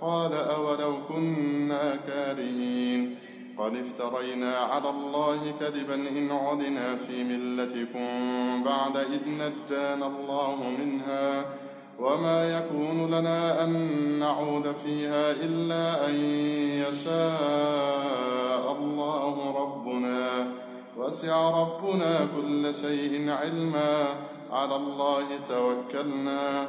قال أولو كنا كارهين. قد افترينا على الله كذبا إن عدنا في ملتكم بعد إذ نجانا الله منها. وما يكون لنا أن نعود فيها إلا أن يشاء الله ربنا. وسع ربنا كل شيء علما. على الله توكلنا.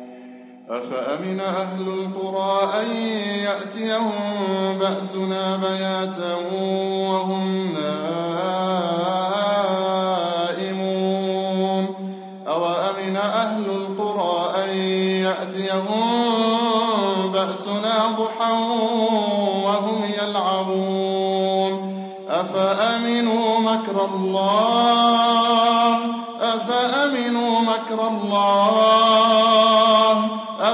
أفأمن أهل القرى أن يأتيهم بأسنا بياتا وهم نائمون؟ أوأمن أهل القرى أن يأتيهم بأسنا ضحى وهم يلعبون؟ أفأمنوا مكر الله؟ أفأمنوا مكر الله؟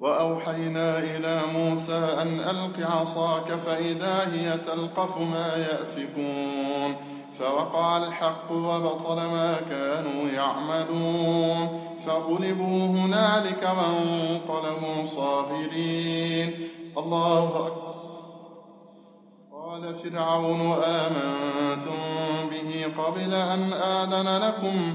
وأوحينا إلى موسى أن ألق عصاك فإذا هي تلقف ما يأفكون. فوقع الحق وبطل ما كانوا يعملون. فغلبوا هنالك وانقلبوا صاغرين. الله أكبر. قال فرعون آمنتم به قبل أن آذن لكم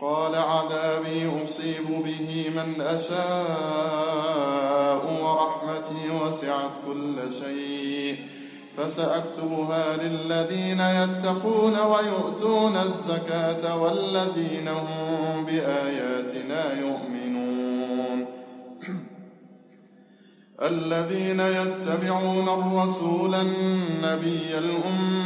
قال عذابي أصيب به من أشاء ورحمتي وسعت كل شيء. فسأكتبها للذين يتقون ويؤتون الزكاة والذين هم بآياتنا يؤمنون. الذين يتبعون الرسول النبي الأمي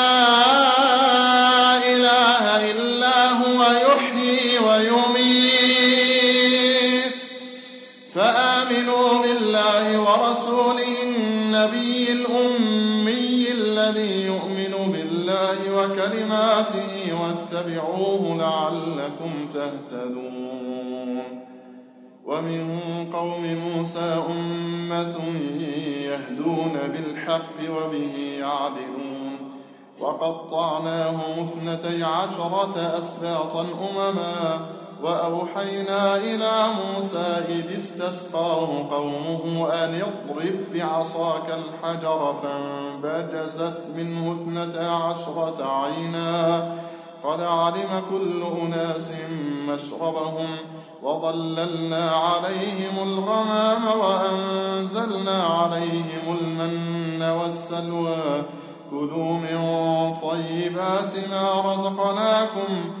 ورسوله النبي الأمي الذي يؤمن بالله وكلماته واتبعوه لعلكم تهتدون. ومن قوم موسى أمة يهدون بالحق وبه يعدلون. وقطعناهم اثنتي عشرة أسباطا أمما وأوحينا إلى موسى إذ استسقاه قومه أن اضرب بعصاك الحجر فانبجزت منه اثنتا عشرة عينا. قد علم كل أناس مشربهم وظللنا عليهم الغمام وأنزلنا عليهم المن والسلوى. كلوا من طيبات ما رزقناكم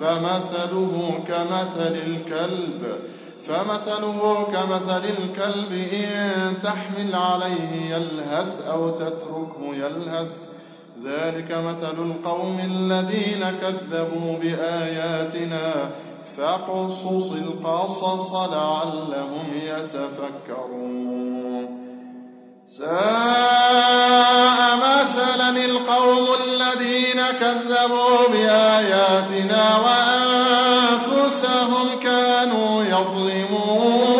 فمثله كمثل الكلب فمثله كمثل الكلب إن تحمل عليه يلهث أو تتركه يلهث. ذلك مثل القوم الذين كذبوا بآياتنا فاقصص القصص لعلهم يتفكرون. ساء مثلا القوم الذين كذبوا بآياتنا وأنفسهم كانوا يظلمون.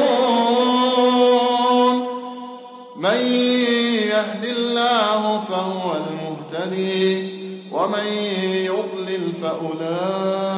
من يهد الله فهو المهتدي ومن يضلل فأولئك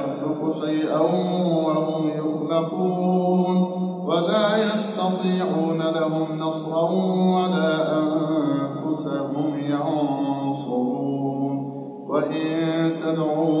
يخلق شيئا وهم يخلقون ولا يستطيعون لهم نصرا ولا أنفسهم ينصرون. وإن تدعون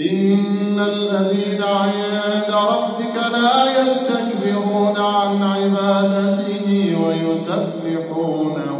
إن الذين عند ربك لا يستكبرون عن عبادته ويسبحونه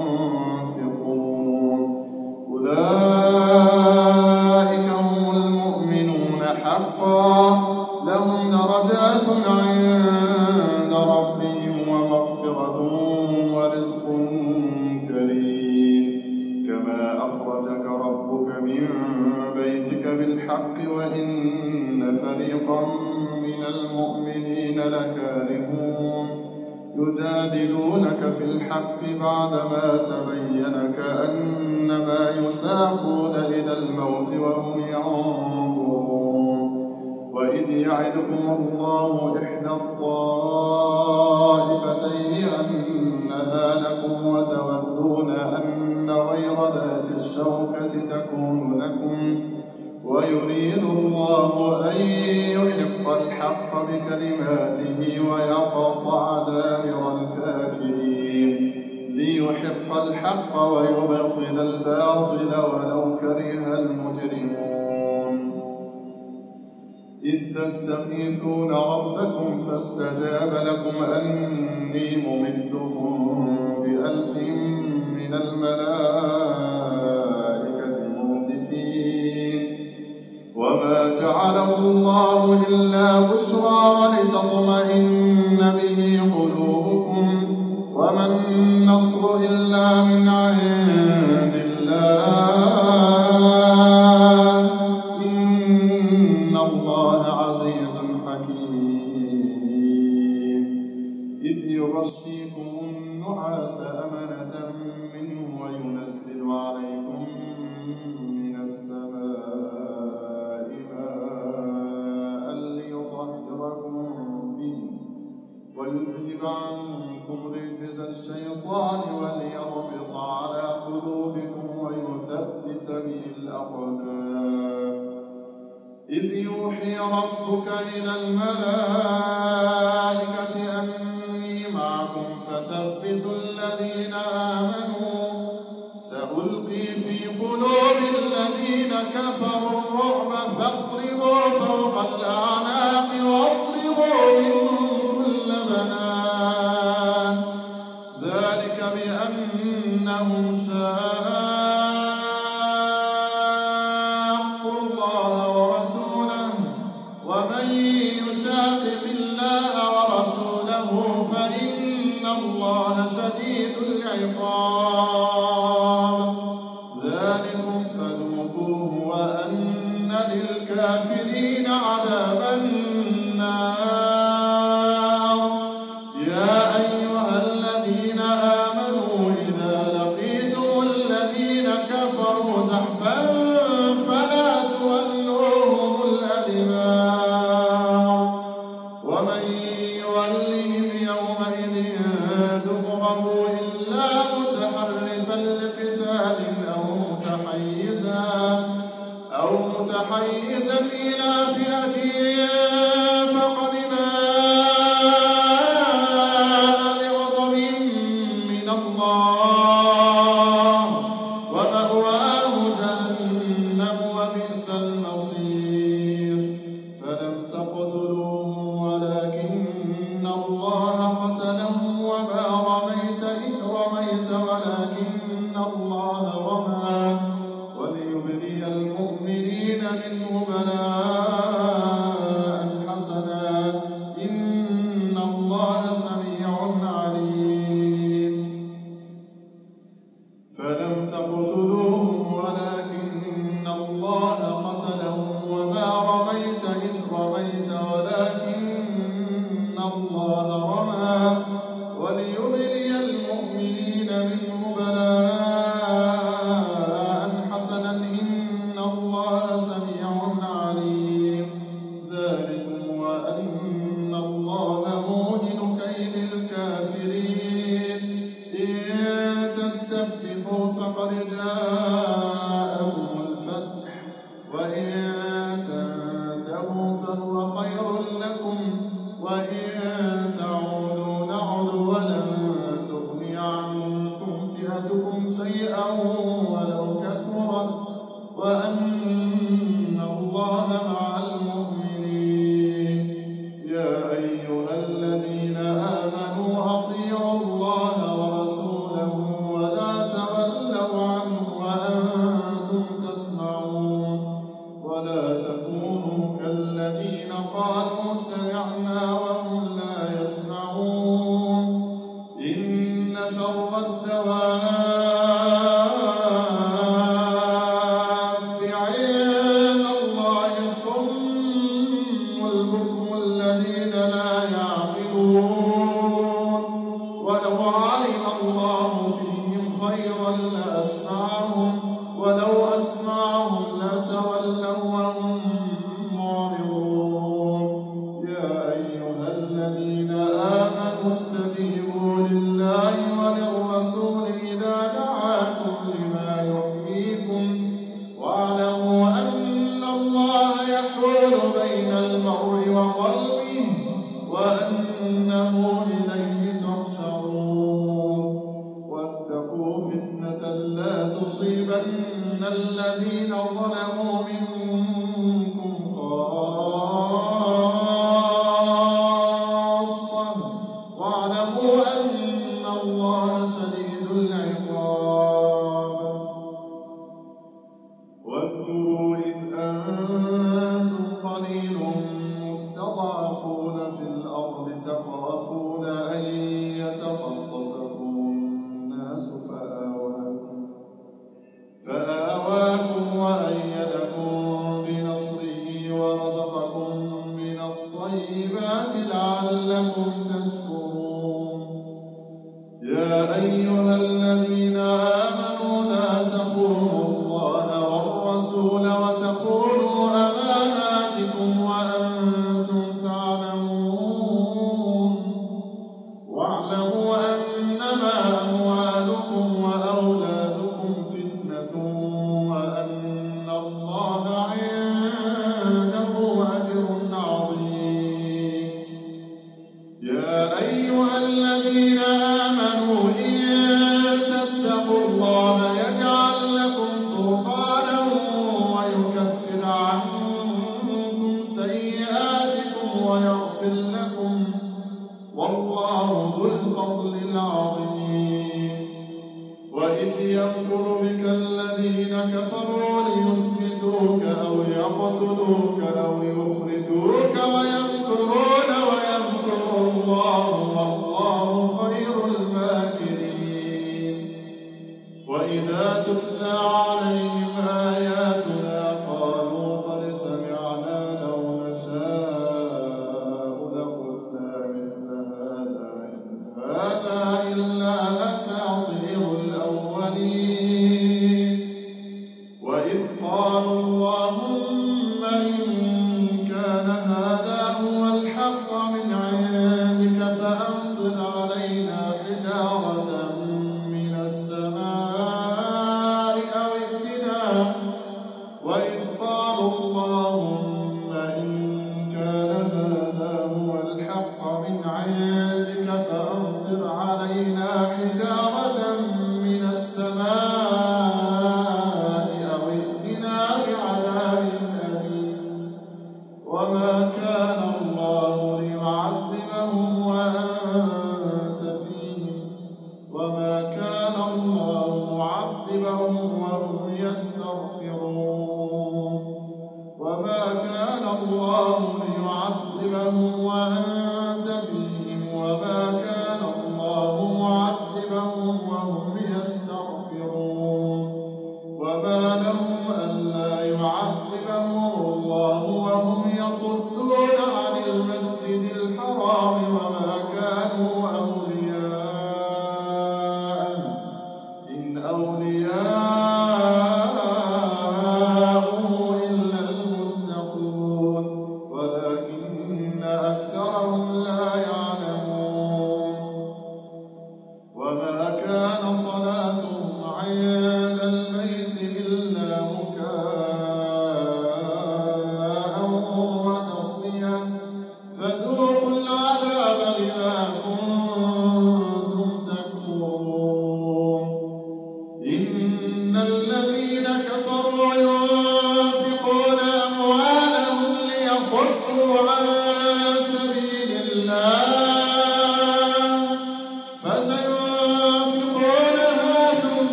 أولياء